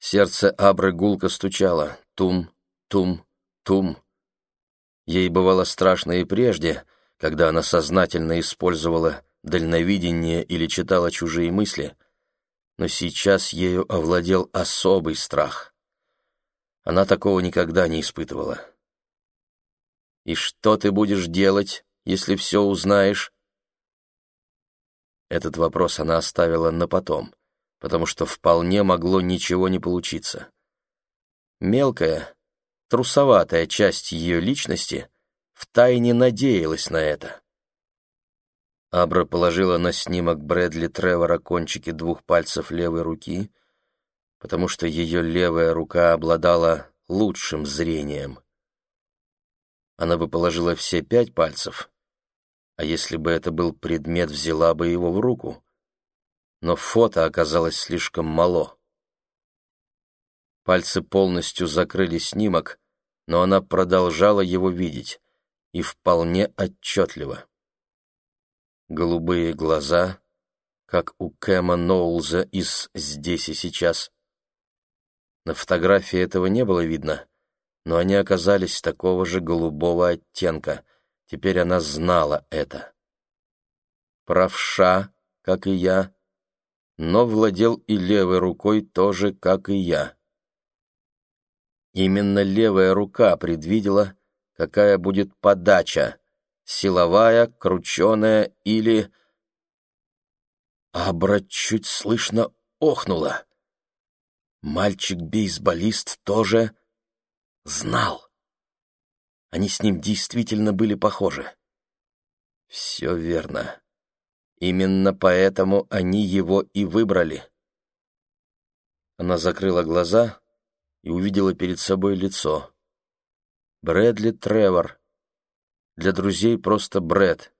Сердце Абры гулко стучало. Тум, тум, тум. Ей бывало страшно и прежде, когда она сознательно использовала дальновидение или читала чужие мысли, но сейчас ею овладел особый страх. Она такого никогда не испытывала. «И что ты будешь делать, если все узнаешь?» Этот вопрос она оставила на потом, потому что вполне могло ничего не получиться. Мелкая, трусоватая часть ее личности втайне надеялась на это. Абра положила на снимок Брэдли Тревора кончики двух пальцев левой руки, потому что ее левая рука обладала лучшим зрением. Она бы положила все пять пальцев, а если бы это был предмет, взяла бы его в руку. Но фото оказалось слишком мало. Пальцы полностью закрыли снимок, но она продолжала его видеть, и вполне отчетливо. Голубые глаза, как у Кэма Ноулза из «Здесь и сейчас». На фотографии этого не было видно, но они оказались такого же голубого оттенка. Теперь она знала это. Правша, как и я, но владел и левой рукой тоже, как и я. Именно левая рука предвидела, какая будет подача — силовая, крученая или... Абра чуть слышно охнула. Мальчик-бейсболист тоже знал. Они с ним действительно были похожи. Все верно. Именно поэтому они его и выбрали. Она закрыла глаза и увидела перед собой лицо. Брэдли Тревор. Для друзей просто Брэд.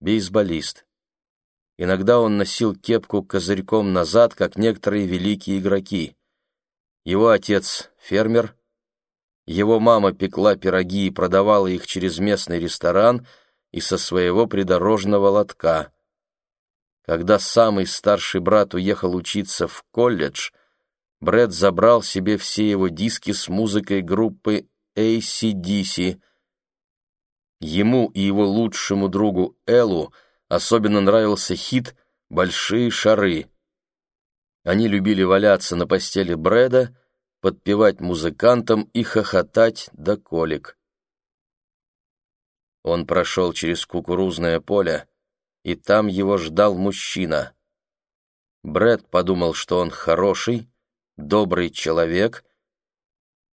Бейсболист. Иногда он носил кепку козырьком назад, как некоторые великие игроки. Его отец — фермер. Его мама пекла пироги и продавала их через местный ресторан и со своего придорожного лотка. Когда самый старший брат уехал учиться в колледж — Брэд забрал себе все его диски с музыкой группы ACDC. Ему и его лучшему другу Эллу особенно нравился хит «Большие шары». Они любили валяться на постели Брэда, подпевать музыкантам и хохотать до колик. Он прошел через кукурузное поле, и там его ждал мужчина. Брэд подумал, что он хороший, добрый человек,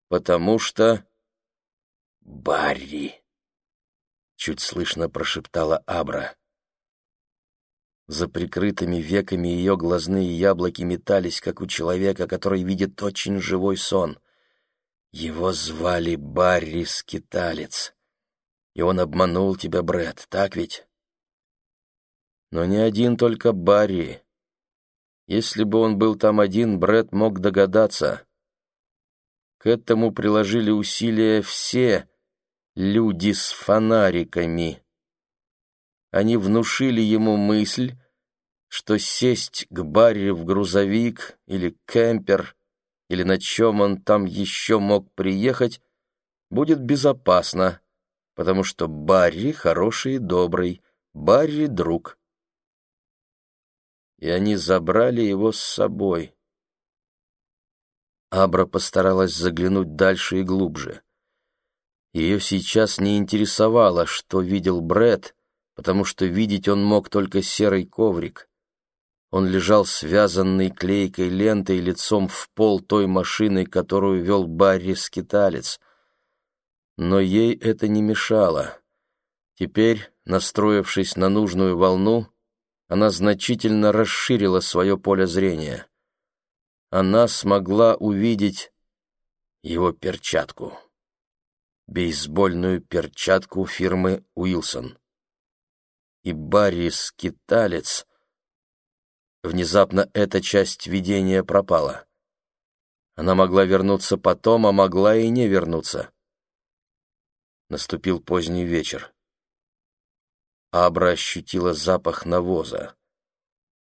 потому что... «Барри!» — чуть слышно прошептала Абра. За прикрытыми веками ее глазные яблоки метались, как у человека, который видит очень живой сон. Его звали Барри Скиталец. И он обманул тебя, Брэд, так ведь? Но не один только Барри. Если бы он был там один, Бред мог догадаться. К этому приложили усилия все люди с фонариками. Они внушили ему мысль, что сесть к Барри в грузовик или кемпер, или на чем он там еще мог приехать, будет безопасно, потому что Барри хороший и добрый, Барри — друг и они забрали его с собой. Абра постаралась заглянуть дальше и глубже. Ее сейчас не интересовало, что видел Бред, потому что видеть он мог только серый коврик. Он лежал связанный клейкой лентой лицом в пол той машины, которую вел Барри Скиталец. Но ей это не мешало. Теперь, настроившись на нужную волну, она значительно расширила свое поле зрения. Она смогла увидеть его перчатку. Бейсбольную перчатку фирмы Уилсон. И Барри Скиталец... Внезапно эта часть видения пропала. Она могла вернуться потом, а могла и не вернуться. Наступил поздний вечер. Абра ощутила запах навоза.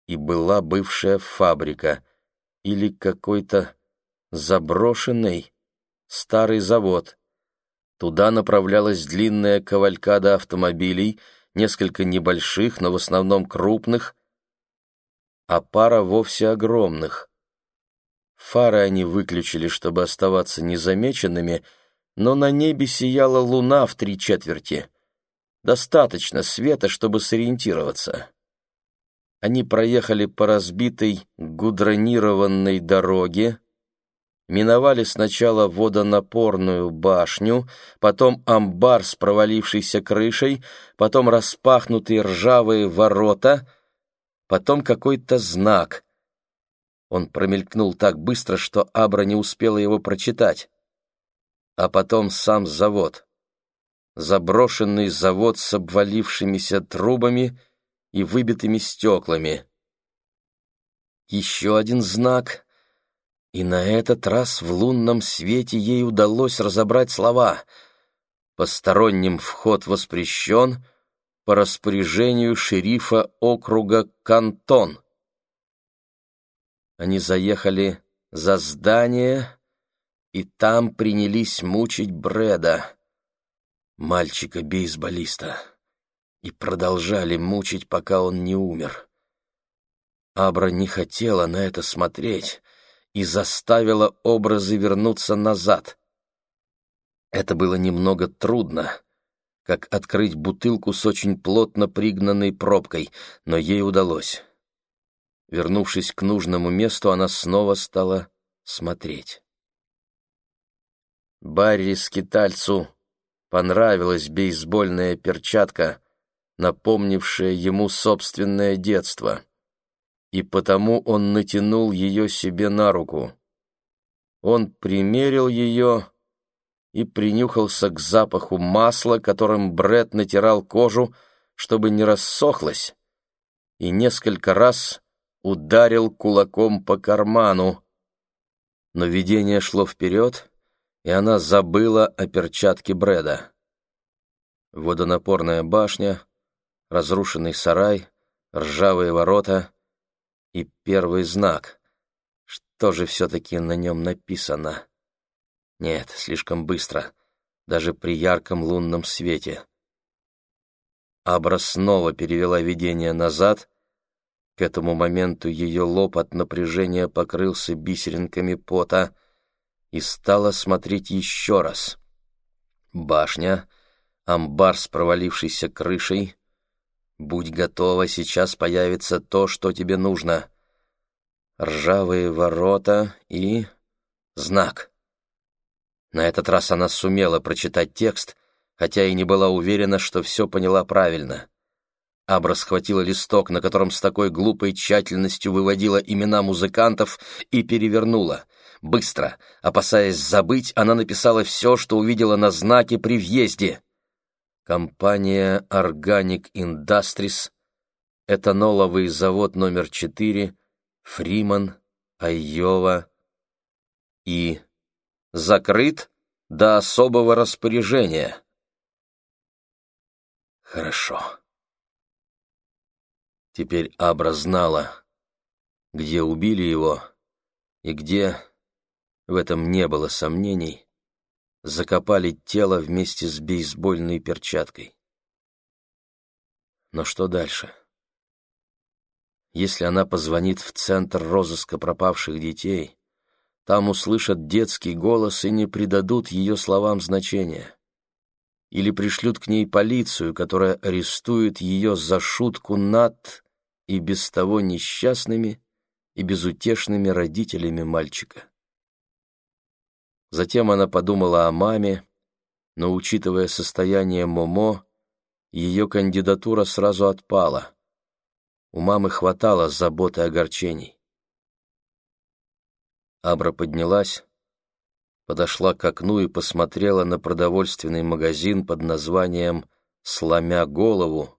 И была бывшая фабрика или какой-то заброшенный старый завод. Туда направлялась длинная кавалькада автомобилей, несколько небольших, но в основном крупных, а пара вовсе огромных. Фары они выключили, чтобы оставаться незамеченными, но на небе сияла луна в три четверти. Достаточно света, чтобы сориентироваться. Они проехали по разбитой гудронированной дороге, миновали сначала водонапорную башню, потом амбар с провалившейся крышей, потом распахнутые ржавые ворота, потом какой-то знак. Он промелькнул так быстро, что Абра не успела его прочитать. А потом сам завод. Заброшенный завод с обвалившимися трубами и выбитыми стеклами. Еще один знак — и на этот раз в лунном свете ей удалось разобрать слова «Посторонним вход воспрещен по распоряжению шерифа округа Кантон». Они заехали за здание, и там принялись мучить Брэда, мальчика-бейсболиста, и продолжали мучить, пока он не умер. Абра не хотела на это смотреть, и заставила образы вернуться назад. Это было немного трудно, как открыть бутылку с очень плотно пригнанной пробкой, но ей удалось. Вернувшись к нужному месту, она снова стала смотреть. Барри Скитальцу понравилась бейсбольная перчатка, напомнившая ему собственное детство и потому он натянул ее себе на руку. Он примерил ее и принюхался к запаху масла, которым Бред натирал кожу, чтобы не рассохлась, и несколько раз ударил кулаком по карману. Но видение шло вперед, и она забыла о перчатке Брэда. Водонапорная башня, разрушенный сарай, ржавые ворота — и первый знак. Что же все-таки на нем написано? Нет, слишком быстро, даже при ярком лунном свете. Абра снова перевела видение назад. К этому моменту ее лоб от напряжения покрылся бисеринками пота и стала смотреть еще раз. Башня, амбар с провалившейся крышей — Будь готова, сейчас появится то, что тебе нужно. Ржавые ворота и... знак. На этот раз она сумела прочитать текст, хотя и не была уверена, что все поняла правильно. Абра схватила листок, на котором с такой глупой тщательностью выводила имена музыкантов, и перевернула. Быстро, опасаясь забыть, она написала все, что увидела на знаке при въезде. Компания Organic Industries, этаноловый завод номер 4, Фриман, Айова и закрыт до особого распоряжения. Хорошо. Теперь Абра знала, где убили его и где, в этом не было сомнений, закопали тело вместе с бейсбольной перчаткой. Но что дальше? Если она позвонит в центр розыска пропавших детей, там услышат детский голос и не придадут ее словам значения. Или пришлют к ней полицию, которая арестует ее за шутку над и без того несчастными и безутешными родителями мальчика. Затем она подумала о маме, но, учитывая состояние Момо, ее кандидатура сразу отпала. У мамы хватало забот и огорчений. Абра поднялась, подошла к окну и посмотрела на продовольственный магазин под названием «Сломя голову»,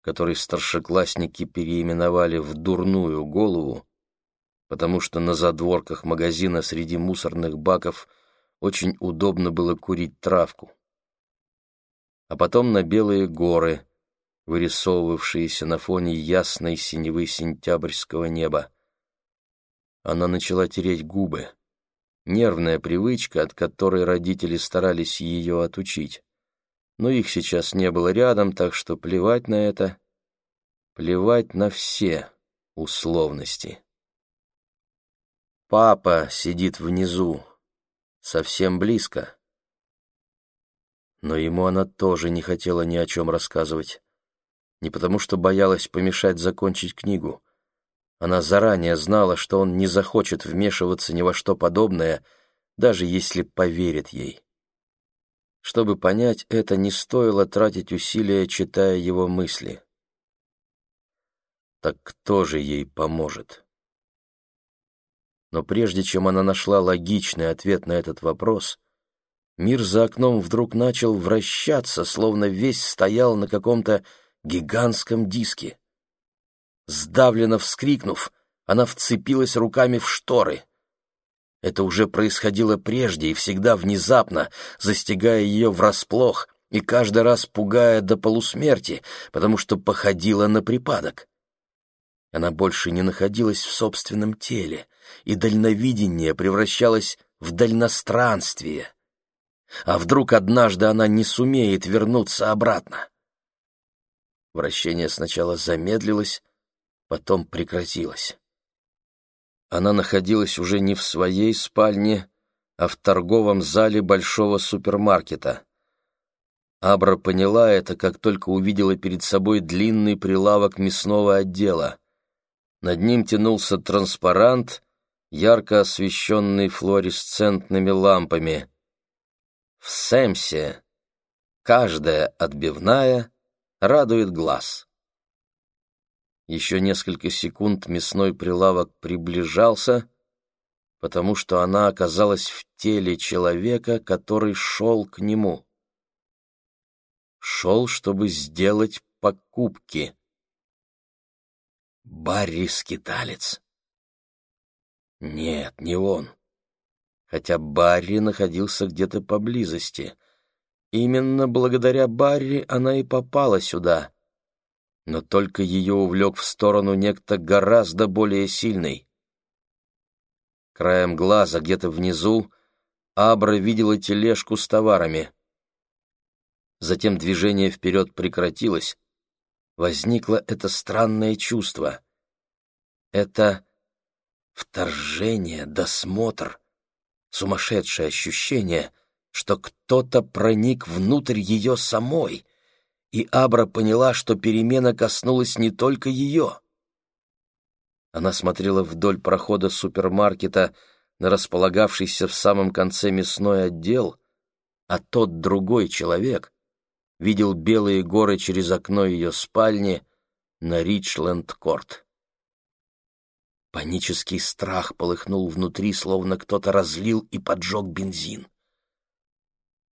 который старшеклассники переименовали в «Дурную голову», потому что на задворках магазина среди мусорных баков очень удобно было курить травку. А потом на белые горы, вырисовывавшиеся на фоне ясной синевы сентябрьского неба. Она начала тереть губы. Нервная привычка, от которой родители старались ее отучить. Но их сейчас не было рядом, так что плевать на это, плевать на все условности. Папа сидит внизу, совсем близко. Но ему она тоже не хотела ни о чем рассказывать. Не потому что боялась помешать закончить книгу. Она заранее знала, что он не захочет вмешиваться ни во что подобное, даже если поверит ей. Чтобы понять это, не стоило тратить усилия, читая его мысли. Так кто же ей поможет? Но прежде чем она нашла логичный ответ на этот вопрос, мир за окном вдруг начал вращаться, словно весь стоял на каком-то гигантском диске. Сдавленно вскрикнув, она вцепилась руками в шторы. Это уже происходило прежде и всегда внезапно, застигая ее врасплох и каждый раз пугая до полусмерти, потому что походила на припадок. Она больше не находилась в собственном теле, и дальновидение превращалось в дальностранствие. А вдруг однажды она не сумеет вернуться обратно? Вращение сначала замедлилось, потом прекратилось. Она находилась уже не в своей спальне, а в торговом зале большого супермаркета. Абра поняла это, как только увидела перед собой длинный прилавок мясного отдела. Над ним тянулся транспарант, ярко освещенный флуоресцентными лампами. В Сэмсе каждая отбивная радует глаз. Еще несколько секунд мясной прилавок приближался, потому что она оказалась в теле человека, который шел к нему. Шел, чтобы сделать покупки. Барри-скиталец. Нет, не он. Хотя Барри находился где-то поблизости. Именно благодаря Барри она и попала сюда. Но только ее увлек в сторону некто гораздо более сильный. Краем глаза где-то внизу Абра видела тележку с товарами. Затем движение вперед прекратилось. Возникло это странное чувство. Это Вторжение, досмотр, сумасшедшее ощущение, что кто-то проник внутрь ее самой, и Абра поняла, что перемена коснулась не только ее. Она смотрела вдоль прохода супермаркета на располагавшийся в самом конце мясной отдел, а тот другой человек видел белые горы через окно ее спальни на Ричленд-Корт. Панический страх полыхнул внутри, словно кто-то разлил и поджег бензин.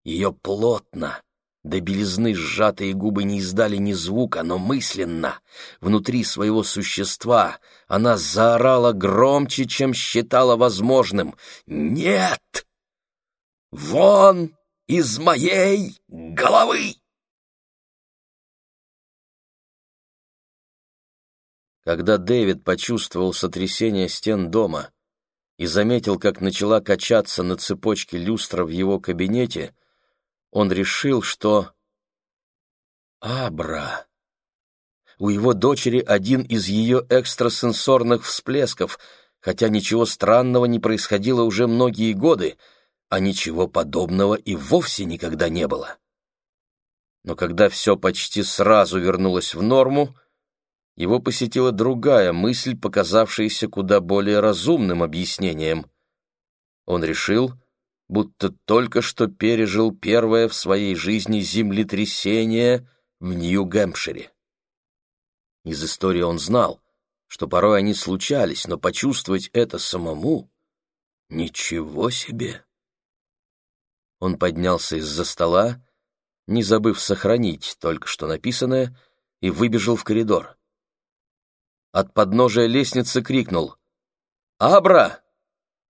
Ее плотно, до белизны сжатые губы не издали ни звука, но мысленно, внутри своего существа, она заорала громче, чем считала возможным. «Нет! Вон из моей головы!» Когда Дэвид почувствовал сотрясение стен дома и заметил, как начала качаться на цепочке люстра в его кабинете, он решил, что... Абра! У его дочери один из ее экстрасенсорных всплесков, хотя ничего странного не происходило уже многие годы, а ничего подобного и вовсе никогда не было. Но когда все почти сразу вернулось в норму, его посетила другая мысль, показавшаяся куда более разумным объяснением. Он решил, будто только что пережил первое в своей жизни землетрясение в Нью-Гэмпшире. Из истории он знал, что порой они случались, но почувствовать это самому — ничего себе! Он поднялся из-за стола, не забыв сохранить только что написанное, и выбежал в коридор от подножия лестницы крикнул. «Абра,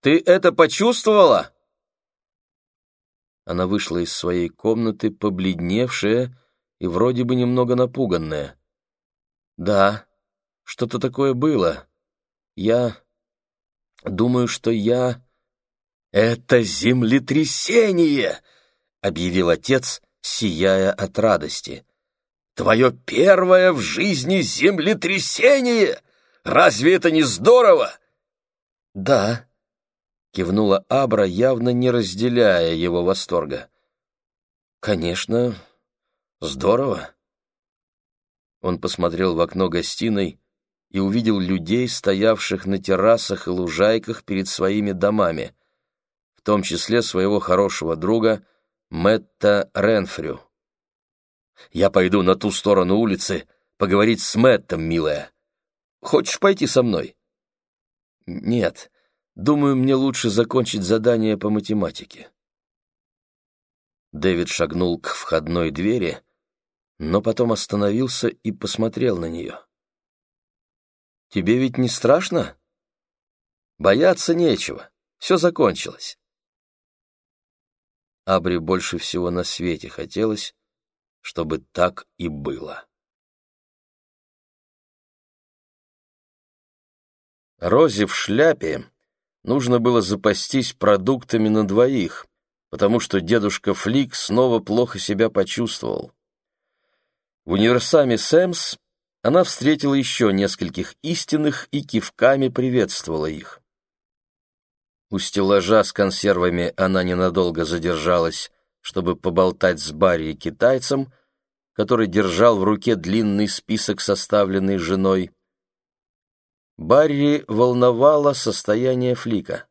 ты это почувствовала?» Она вышла из своей комнаты, побледневшая и вроде бы немного напуганная. «Да, что-то такое было. Я... думаю, что я...» «Это землетрясение!» — объявил отец, сияя от радости. «Твое первое в жизни землетрясение! Разве это не здорово?» «Да», — кивнула Абра, явно не разделяя его восторга. «Конечно, здорово». Он посмотрел в окно гостиной и увидел людей, стоявших на террасах и лужайках перед своими домами, в том числе своего хорошего друга Мэтта Ренфрю. «Я пойду на ту сторону улицы поговорить с Мэттом, милая. Хочешь пойти со мной?» «Нет, думаю, мне лучше закончить задание по математике». Дэвид шагнул к входной двери, но потом остановился и посмотрел на нее. Тебе ведь не страшно? Бояться нечего. Все закончилось. Абри больше всего на свете хотелось, чтобы так и было. Розе в шляпе нужно было запастись продуктами на двоих, потому что дедушка Флик снова плохо себя почувствовал. В универсаме Сэмс она встретила еще нескольких истинных и кивками приветствовала их. У стеллажа с консервами она ненадолго задержалась, чтобы поболтать с Барри китайцем, который держал в руке длинный список, составленный женой. Барри волновало состояние Флика.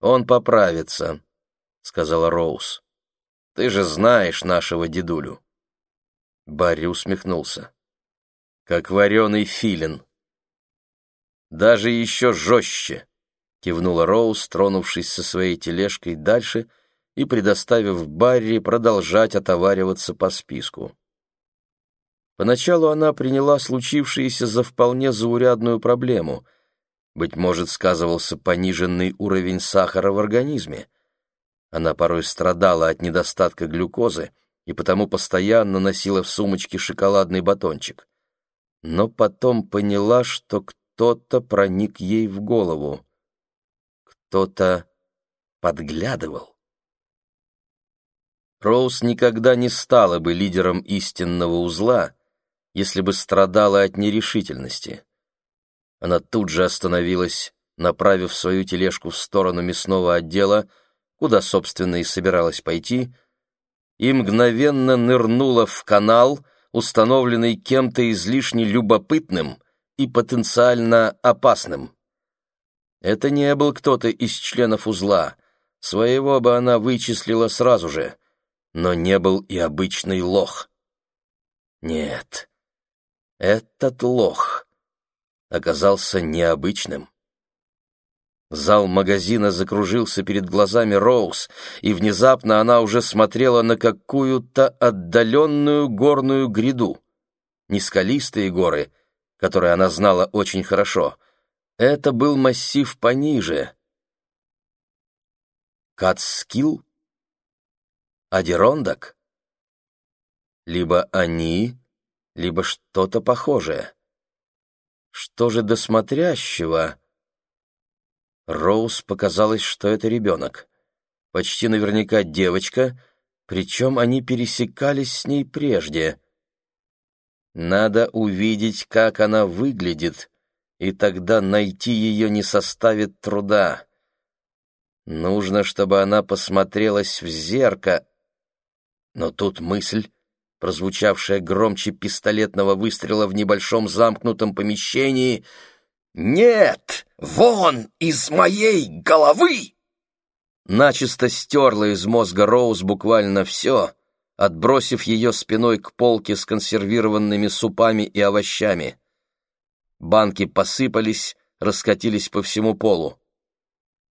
«Он поправится», — сказала Роуз. «Ты же знаешь нашего дедулю». Барри усмехнулся как вареный филин. Даже еще жестче, кивнула Роуз, тронувшись со своей тележкой дальше и предоставив Барри продолжать отовариваться по списку. Поначалу она приняла случившееся за вполне заурядную проблему. Быть может, сказывался пониженный уровень сахара в организме. Она порой страдала от недостатка глюкозы и потому постоянно носила в сумочке шоколадный батончик но потом поняла, что кто-то проник ей в голову. Кто-то подглядывал. Роуз никогда не стала бы лидером истинного узла, если бы страдала от нерешительности. Она тут же остановилась, направив свою тележку в сторону мясного отдела, куда, собственно, и собиралась пойти, и мгновенно нырнула в канал, установленный кем-то излишне любопытным и потенциально опасным. Это не был кто-то из членов узла, своего бы она вычислила сразу же, но не был и обычный лох. Нет, этот лох оказался необычным. Зал магазина закружился перед глазами Роуз, и внезапно она уже смотрела на какую-то отдаленную горную гряду. Не скалистые горы, которые она знала очень хорошо. Это был массив пониже. Кацскилл? Адерондак? Либо они, либо что-то похожее. Что же до смотрящего? Роуз показалось, что это ребенок. Почти наверняка девочка, причем они пересекались с ней прежде. Надо увидеть, как она выглядит, и тогда найти ее не составит труда. Нужно, чтобы она посмотрелась в зеркало. Но тут мысль, прозвучавшая громче пистолетного выстрела в небольшом замкнутом помещении — «Нет! Вон из моей головы!» Начисто стерла из мозга Роуз буквально все, отбросив ее спиной к полке с консервированными супами и овощами. Банки посыпались, раскатились по всему полу.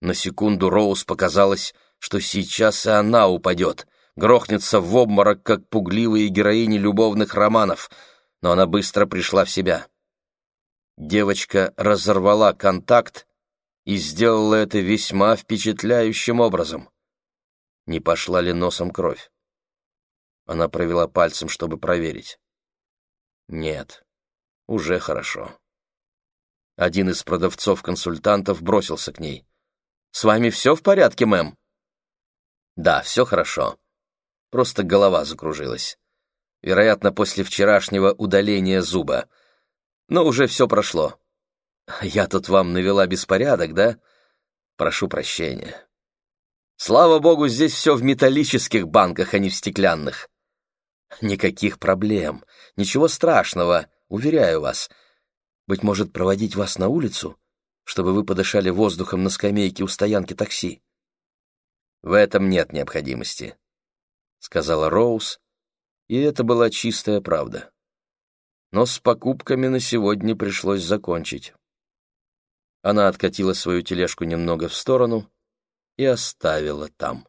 На секунду Роуз показалось, что сейчас и она упадет, грохнется в обморок, как пугливые героини любовных романов, но она быстро пришла в себя. Девочка разорвала контакт и сделала это весьма впечатляющим образом. Не пошла ли носом кровь? Она провела пальцем, чтобы проверить. Нет, уже хорошо. Один из продавцов-консультантов бросился к ней. С вами все в порядке, мэм?» «Да, все хорошо. Просто голова закружилась. Вероятно, после вчерашнего удаления зуба. Но уже все прошло. Я тут вам навела беспорядок, да? Прошу прощения. Слава богу, здесь все в металлических банках, а не в стеклянных. Никаких проблем, ничего страшного, уверяю вас. Быть может, проводить вас на улицу, чтобы вы подышали воздухом на скамейке у стоянки такси? В этом нет необходимости, — сказала Роуз, и это была чистая правда. Но с покупками на сегодня пришлось закончить. Она откатила свою тележку немного в сторону и оставила там.